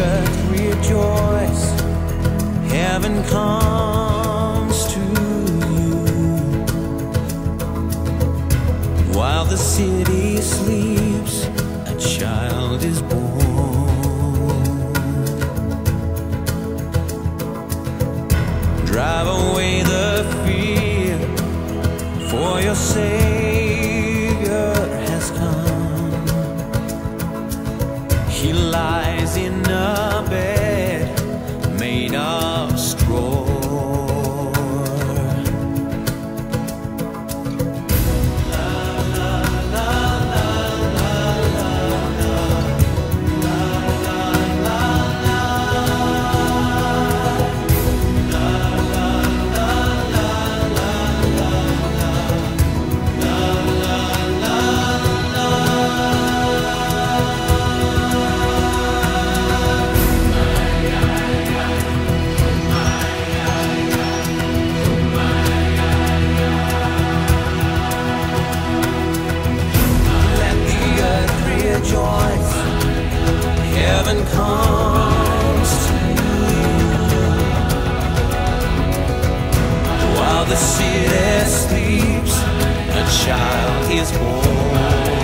earth rejoice. Heaven comes to you. While the city sleeps, a child is born. Drive away the fear for your sake. He lies in a bed made of the city sleeps, a child is born.